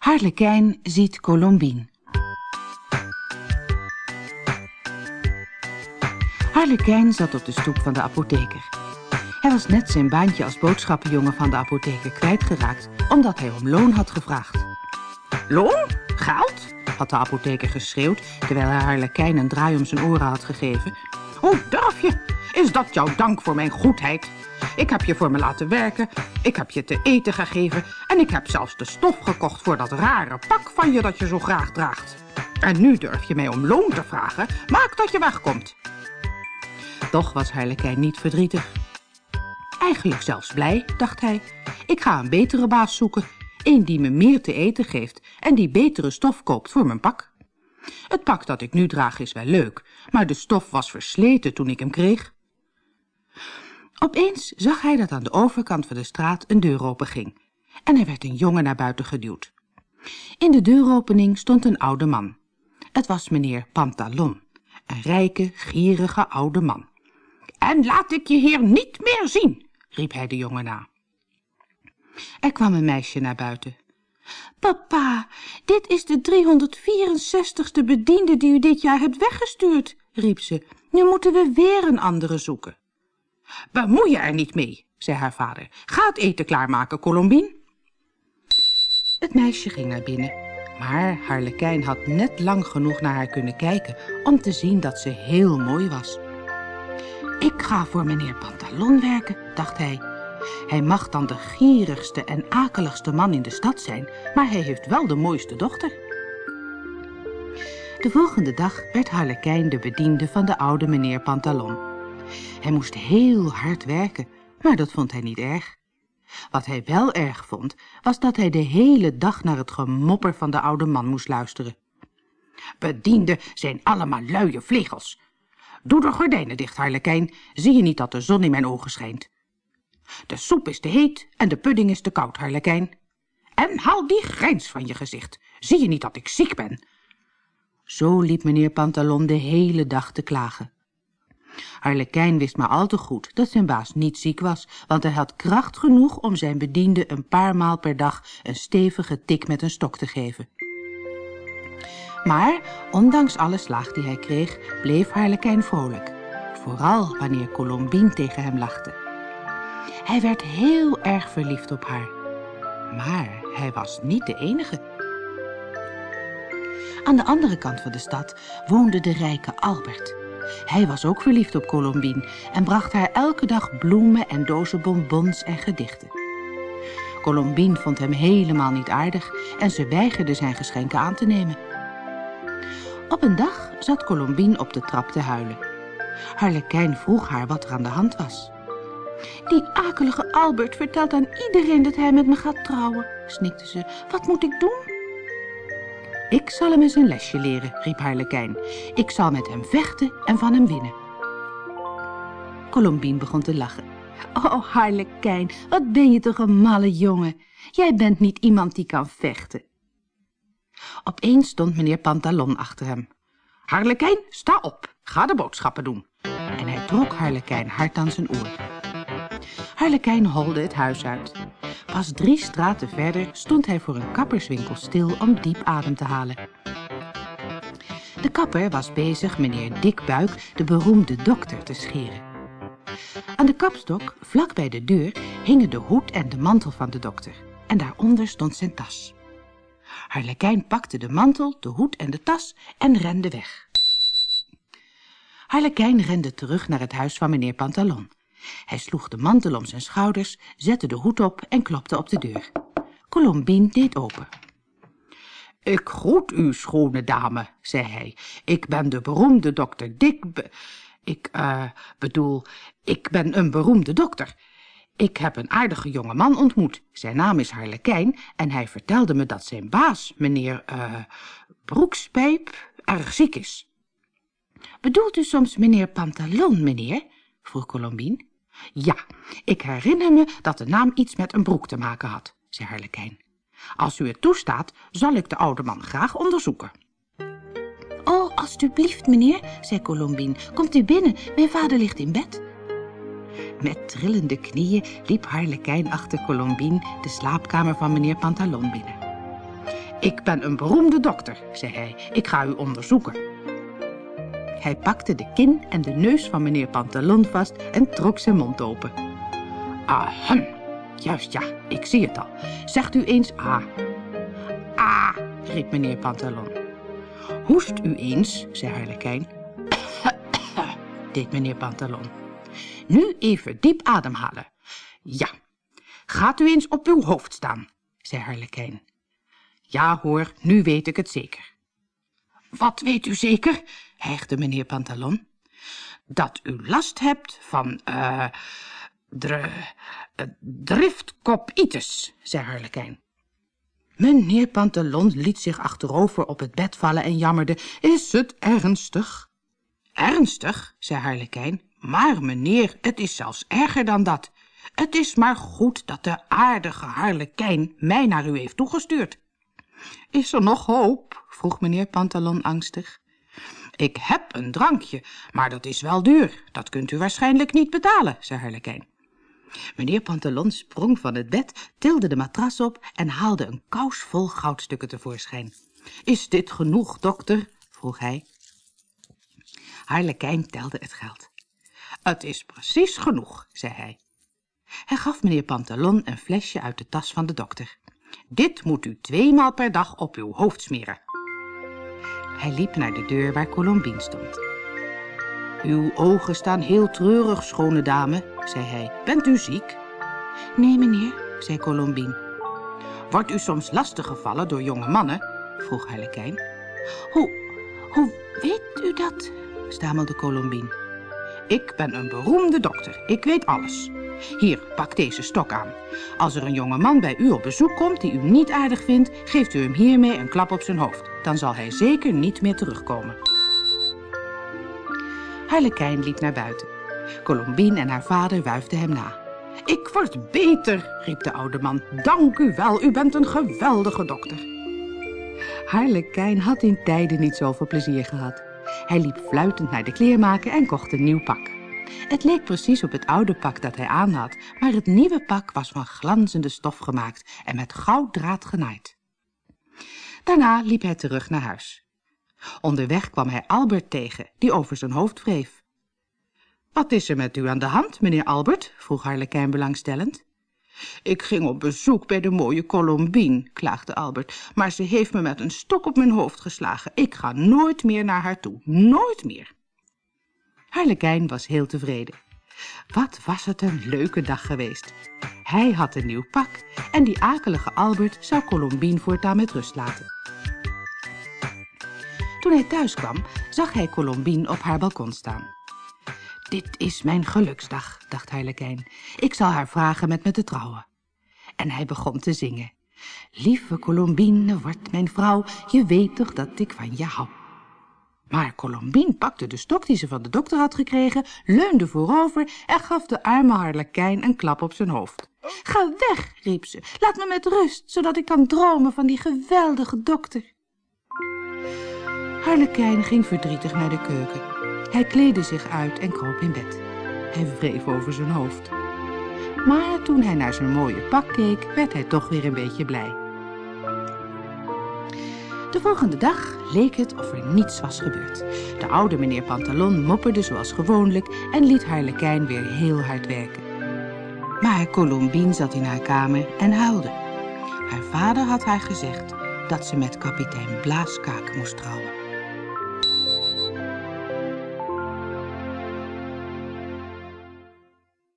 Harlekijn ziet Colombien. Harlekijn zat op de stoep van de apotheker. Hij was net zijn baantje als boodschappenjongen van de apotheker kwijtgeraakt, omdat hij om loon had gevraagd. Loon? Geld? had de apotheker geschreeuwd, terwijl hij Harlekijn een draai om zijn oren had gegeven. Hoe durf je? Is dat jouw dank voor mijn goedheid? Ik heb je voor me laten werken, ik heb je te eten gegeven en ik heb zelfs de stof gekocht voor dat rare pak van je dat je zo graag draagt. En nu durf je mij om loon te vragen, maak dat je wegkomt. Toch was Harlekijn niet verdrietig. Eigenlijk zelfs blij, dacht hij. Ik ga een betere baas zoeken, een die me meer te eten geeft en die betere stof koopt voor mijn pak. Het pak dat ik nu draag is wel leuk, maar de stof was versleten toen ik hem kreeg. Opeens zag hij dat aan de overkant van de straat een deur openging en er werd een jongen naar buiten geduwd. In de deuropening stond een oude man. Het was meneer Pantalon, een rijke, gierige oude man. En laat ik je hier niet meer zien, riep hij de jongen na. Er kwam een meisje naar buiten. Papa, dit is de 364ste bediende die u dit jaar hebt weggestuurd, riep ze. Nu moeten we weer een andere zoeken. Bemoei je er niet mee, zei haar vader. Ga het eten klaarmaken, Colombien. Het meisje ging naar binnen, maar Harlekijn had net lang genoeg naar haar kunnen kijken om te zien dat ze heel mooi was. Ik ga voor meneer Pantalon werken, dacht hij. Hij mag dan de gierigste en akeligste man in de stad zijn, maar hij heeft wel de mooiste dochter. De volgende dag werd Harlekijn de bediende van de oude meneer Pantalon. Hij moest heel hard werken, maar dat vond hij niet erg. Wat hij wel erg vond, was dat hij de hele dag naar het gemopper van de oude man moest luisteren. Bedienden zijn allemaal luie vlegels. Doe de gordijnen dicht, Harlekijn. Zie je niet dat de zon in mijn ogen schijnt? De soep is te heet en de pudding is te koud, Harlekijn. En haal die grijns van je gezicht. Zie je niet dat ik ziek ben? Zo liep meneer Pantalon de hele dag te klagen. Harlekijn wist maar al te goed dat zijn baas niet ziek was, want hij had kracht genoeg om zijn bediende een paar maal per dag een stevige tik met een stok te geven. Maar, ondanks alle slaag die hij kreeg, bleef Harlekijn vrolijk. Vooral wanneer Colombien tegen hem lachte. Hij werd heel erg verliefd op haar. Maar hij was niet de enige. Aan de andere kant van de stad woonde de rijke Albert. Hij was ook verliefd op Colombien en bracht haar elke dag bloemen en dozen bonbons en gedichten. Colombien vond hem helemaal niet aardig en ze weigerde zijn geschenken aan te nemen. Op een dag zat Colombien op de trap te huilen. Harlekijn vroeg haar wat er aan de hand was. Die akelige Albert vertelt aan iedereen dat hij met me gaat trouwen, snikte ze. Wat moet ik doen? Ik zal hem eens een lesje leren, riep Harlekijn. Ik zal met hem vechten en van hem winnen. Colombien begon te lachen. Oh, Harlekijn, wat ben je toch een malle jongen. Jij bent niet iemand die kan vechten. Opeens stond meneer Pantalon achter hem. Harlekijn, sta op, ga de boodschappen doen. En hij trok Harlekijn hard aan zijn oor. Harlekijn holde het huis uit. Pas drie straten verder stond hij voor een kapperswinkel stil om diep adem te halen. De kapper was bezig meneer Dikbuik, de beroemde dokter, te scheren. Aan de kapstok, vlak bij de deur, hingen de hoed en de mantel van de dokter. En daaronder stond zijn tas. Harlekijn pakte de mantel, de hoed en de tas en rende weg. Harlekijn rende terug naar het huis van meneer Pantalon. Hij sloeg de mantel om zijn schouders, zette de hoed op en klopte op de deur. Colombien deed open. Ik groet u, schone dame, zei hij. Ik ben de beroemde dokter Dick... ik, uh, bedoel, ik ben een beroemde dokter. Ik heb een aardige jonge man ontmoet. Zijn naam is Harlekijn en hij vertelde me dat zijn baas, meneer uh, Broekspijp, erg ziek is. Bedoelt u soms meneer Pantalon, meneer? vroeg. Ja, ik herinner me dat de naam iets met een broek te maken had, zei Harlekijn. Als u het toestaat, zal ik de oude man graag onderzoeken. Oh, alstublieft, meneer, zei Colombien. Komt u binnen, mijn vader ligt in bed. Met trillende knieën liep Harlekijn achter Colombien de slaapkamer van meneer Pantalon binnen. Ik ben een beroemde dokter, zei hij. Ik ga u onderzoeken. Hij pakte de kin en de neus van meneer Pantalon vast en trok zijn mond open. Ahem, juist ja, ik zie het al. Zegt u eens A. A, riep meneer Pantalon. Hoest u eens, zei Harlekijn. deed meneer Pantalon. Nu even diep ademhalen. Ja, gaat u eens op uw hoofd staan, zei Harlekijn. Ja hoor, nu weet ik het zeker. Wat weet u zeker? hijgde meneer Pantalon. Dat u last hebt van, eh, uh, driftkopitis, zei Harlekijn. Meneer Pantalon liet zich achterover op het bed vallen en jammerde. Is het ernstig? Ernstig, zei Harlekijn. Maar meneer, het is zelfs erger dan dat. Het is maar goed dat de aardige Harlekijn mij naar u heeft toegestuurd. Is er nog hoop? vroeg meneer Pantalon angstig. Ik heb een drankje, maar dat is wel duur. Dat kunt u waarschijnlijk niet betalen, zei Harlekijn. Meneer Pantalon sprong van het bed, tilde de matras op en haalde een kous vol goudstukken tevoorschijn. Is dit genoeg, dokter? vroeg hij. Harlekijn telde het geld. Het is precies genoeg, zei hij. Hij gaf meneer Pantalon een flesje uit de tas van de dokter. Dit moet u tweemaal per dag op uw hoofd smeren. Hij liep naar de deur waar Colombine stond. Uw ogen staan heel treurig, schone dame, zei hij. Bent u ziek? Nee, meneer, zei Colombine. Wordt u soms lastiggevallen door jonge mannen? vroeg Harlekijn. Hoe, hoe weet u dat? stamelde Colombine. Ik ben een beroemde dokter. Ik weet alles. Hier, pak deze stok aan. Als er een jonge man bij u op bezoek komt die u niet aardig vindt, geeft u hem hiermee een klap op zijn hoofd. Dan zal hij zeker niet meer terugkomen. Harlekijn liep naar buiten. Colombine en haar vader wuifden hem na. Ik word beter, riep de oude man. Dank u wel, u bent een geweldige dokter. Harlekijn had in tijden niet zoveel plezier gehad. Hij liep fluitend naar de kleermaker en kocht een nieuw pak. Het leek precies op het oude pak dat hij aan had, maar het nieuwe pak was van glanzende stof gemaakt en met gouddraad genaaid. Daarna liep hij terug naar huis. Onderweg kwam hij Albert tegen, die over zijn hoofd wreef. Wat is er met u aan de hand, meneer Albert? vroeg Harlekijn belangstellend. Ik ging op bezoek bij de mooie Colombine, klaagde Albert, maar ze heeft me met een stok op mijn hoofd geslagen. Ik ga nooit meer naar haar toe, nooit meer. Harlekijn was heel tevreden. Wat was het een leuke dag geweest. Hij had een nieuw pak en die akelige Albert zou Colombine voortaan met rust laten. Toen hij thuis kwam, zag hij Colombine op haar balkon staan. Dit is mijn geluksdag, dacht Harlekijn. Ik zal haar vragen met me te trouwen. En hij begon te zingen. Lieve Colombine, word mijn vrouw, je weet toch dat ik van je hou. Maar Colombine pakte de stok die ze van de dokter had gekregen, leunde voorover en gaf de arme harlekijn een klap op zijn hoofd. Ga weg, riep ze. Laat me met rust, zodat ik kan dromen van die geweldige dokter. Harlekijn ging verdrietig naar de keuken. Hij kleedde zich uit en kroop in bed. Hij wreef over zijn hoofd. Maar toen hij naar zijn mooie pak keek, werd hij toch weer een beetje blij. De volgende dag leek het of er niets was gebeurd. De oude meneer Pantalon mopperde zoals gewoonlijk en liet Harlekijn weer heel hard werken. Maar Colombine zat in haar kamer en huilde. Haar vader had haar gezegd dat ze met kapitein Blaaskaak moest trouwen.